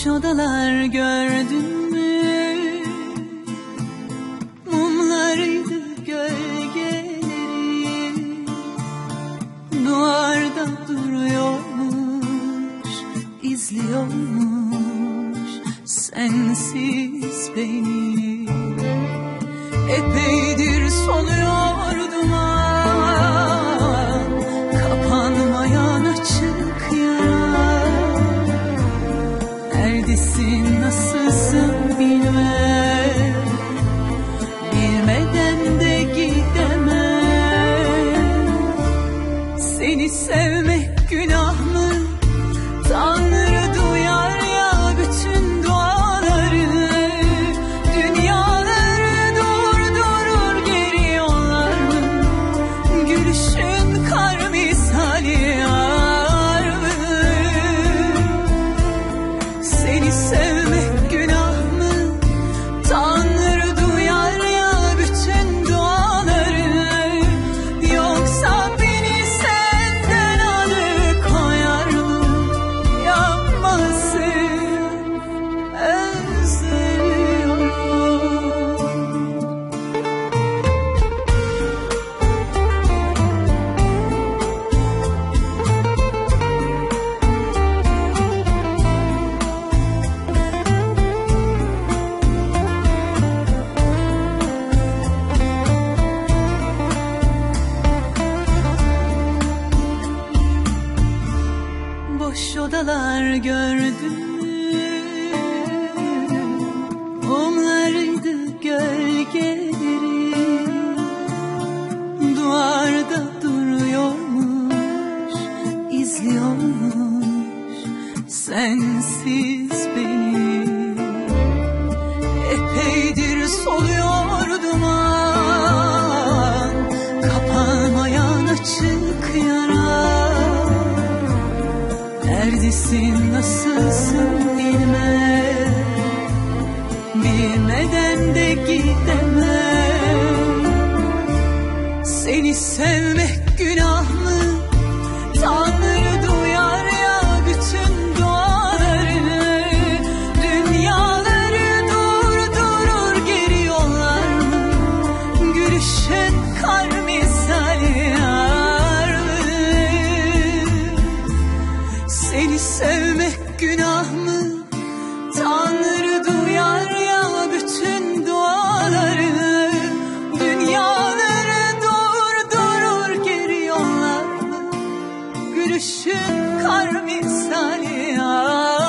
Boş odalar gördün mü? Mumlarıydı gölgeleri Duvarda duruyormuş, izliyormuş Sensiz beni Epeydir soluyor Neredesin, boş odalar gördüm. Mumlarıydı gölgeleri. Duvarda duruyormuş, izliyormuş. Sensiz beni Neredesin, nasılsın bilmem Bilmeden de gidemem Seni sevmek günah mı? Gülüşün kar misali ah.